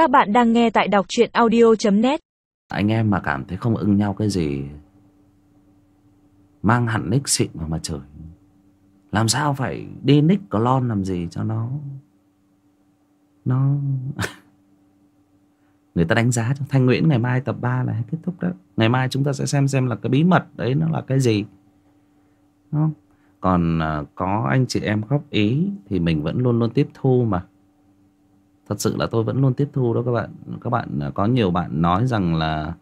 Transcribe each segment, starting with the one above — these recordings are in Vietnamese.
Các bạn đang nghe tại đọc truyện audio.net anh em mà cảm thấy không ưng nhau cái gì, mang hẳn nick xịn mà mà chửi làm sao phải đi nick clone làm gì cho nó? Nó người ta đánh giá cho thanh nguyễn ngày mai tập 3 là kết thúc đó. Ngày mai chúng ta sẽ xem xem là cái bí mật đấy nó là cái gì. Đúng không? còn à, có anh chị em góp ý thì mình vẫn luôn luôn tiếp thu mà thật sự là tôi vẫn luôn tiếp thu đó các bạn. Các bạn à, có nhiều bạn nói rằng là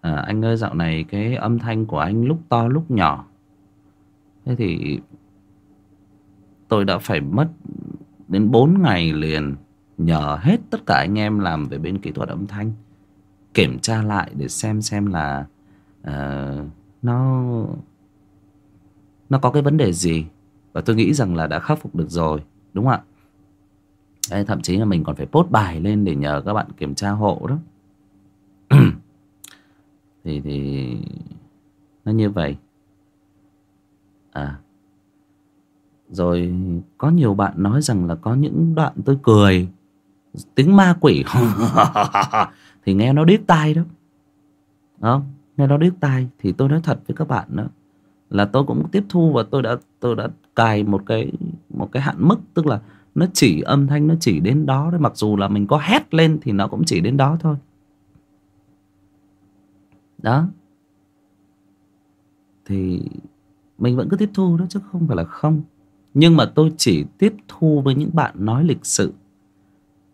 à, anh ơi dạo này cái âm thanh của anh lúc to lúc nhỏ. Thế thì tôi đã phải mất đến 4 ngày liền nhờ hết tất cả anh em làm về bên kỹ thuật âm thanh kiểm tra lại để xem xem là uh, nó nó có cái vấn đề gì. Và tôi nghĩ rằng là đã khắc phục được rồi đúng không ạ? Đấy, thậm chí là mình còn phải post bài lên để nhờ các bạn kiểm tra hộ đó. Thì thì nó như vậy. À. Rồi có nhiều bạn nói rằng là có những đoạn tôi cười tiếng ma quỷ. Thì nghe nó điếc tai đó. Không nghe nó điếc tai thì tôi nói thật với các bạn đó là tôi cũng tiếp thu và tôi đã tôi đã cài một cái một cái hạn mức tức là nó chỉ âm thanh, nó chỉ đến đó thôi. Mặc dù là mình có hét lên thì nó cũng chỉ đến đó thôi. Đó. Thì mình vẫn cứ tiếp thu đó chứ không phải là không. Nhưng mà tôi chỉ tiếp thu với những bạn nói lịch sự.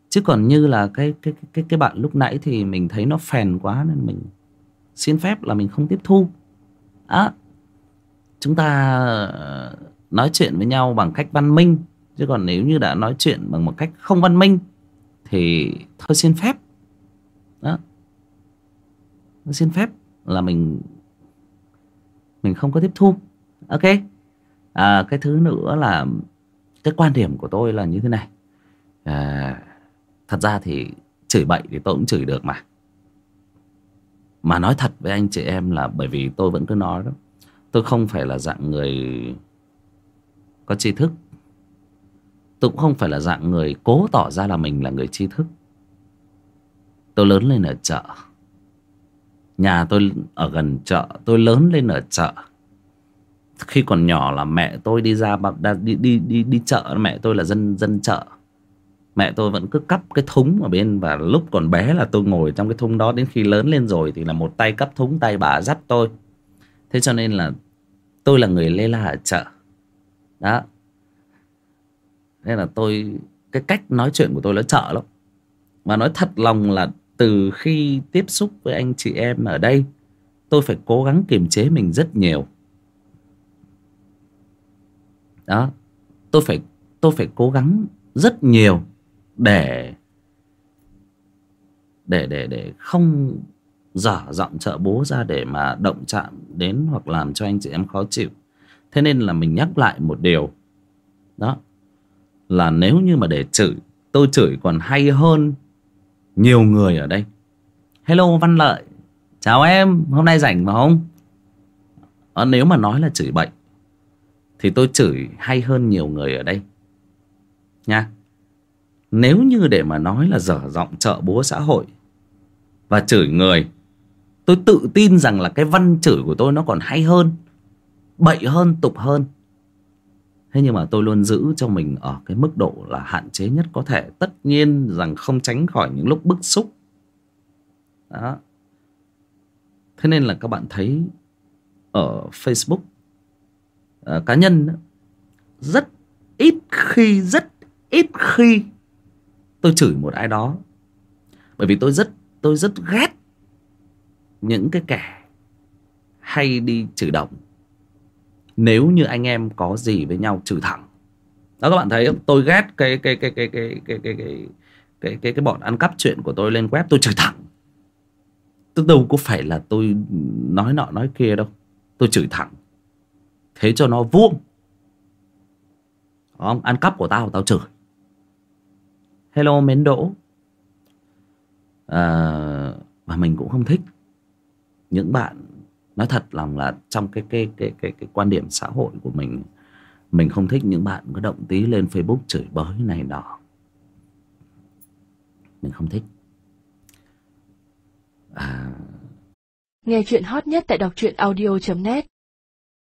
Chứ còn như là cái cái cái cái bạn lúc nãy thì mình thấy nó phèn quá nên mình xin phép là mình không tiếp thu. Á, chúng ta ờ, nói chuyện với nhau bằng cách văn minh chứ còn nếu như đã nói chuyện bằng một cách không văn minh thì thôi xin phép. Đó. Xin phép là mình mình không có tiếp thu. Ok. À, cái thứ nữa là cái quan điểm của tôi là như thế này. À, thật ra thì chửi bậy thì tôi cũng chửi được mà. Mà nói thật với anh chị em là bởi vì tôi vẫn cứ nói đó tôi không phải là dạng người có tri thức tôi cũng không phải là dạng người cố tỏ ra là mình là người tri thức. Tôi lớn lên ở chợ. Nhà tôi ở gần chợ, tôi lớn lên ở chợ. Khi còn nhỏ là mẹ tôi đi ra đi đi đi đi chợ, mẹ tôi là dân dân chợ. Mẹ tôi vẫn cứ cắp cái thúng ở bên và lúc còn bé là tôi ngồi trong cái thúng đó đến khi lớn lên rồi thì là một tay cắp thúng, tay bà dắt tôi. Thế cho nên là tôi là người lê la ở chợ. Đó nên là tôi, cái cách nói chuyện của tôi nó chợ lắm. Mà nói thật lòng là từ khi tiếp xúc với anh chị em ở đây, tôi phải cố gắng kiềm chế mình rất nhiều. Đó, tôi phải tôi phải cố gắng rất nhiều để để để để không dở giọng trợ bố ra để mà động chạm đến hoặc làm cho anh chị em khó chịu. Thế nên là mình nhắc lại một điều. Đó là nếu như mà để chửi tôi chửi còn hay hơn nhiều người ở đây. Hello văn lợi chào em hôm nay rảnh mà không? À, nếu mà nói là chửi bệnh thì tôi chửi hay hơn nhiều người ở đây. Nha nếu như để mà nói là dở giọng trợ búa xã hội và chửi người tôi tự tin rằng là cái văn chửi của tôi nó còn hay hơn bậy hơn tục hơn thế nhưng mà tôi luôn giữ cho mình ở cái mức độ là hạn chế nhất có thể. Tất nhiên rằng không tránh khỏi những lúc bức xúc. Đó. Thế nên là các bạn thấy ở facebook uh, cá nhân rất ít khi rất ít khi tôi chửi một ai đó. Bởi vì tôi rất tôi rất ghét những cái kẻ hay đi chửi đồng nếu như anh em có gì với nhau trừ thẳng đó các bạn thấy không tôi ghét cái cái cái cái cái cái cái cái cái cái cái bọn ăn cắp chuyện của tôi lên web tôi chửi thẳng tôi đâu có phải là tôi nói nọ nói kia đâu tôi chửi thẳng thế cho nó vuông không ăn cắp của tao tao chửi hello mến đỗ à, mà mình cũng không thích những bạn nói thật lòng là trong cái cái cái cái cái quan điểm xã hội của mình mình không thích những bạn có động tí lên facebook chửi bới này nọ. Mình không thích. À... nghe chuyện hot nhất tại đọc truyện audio .net.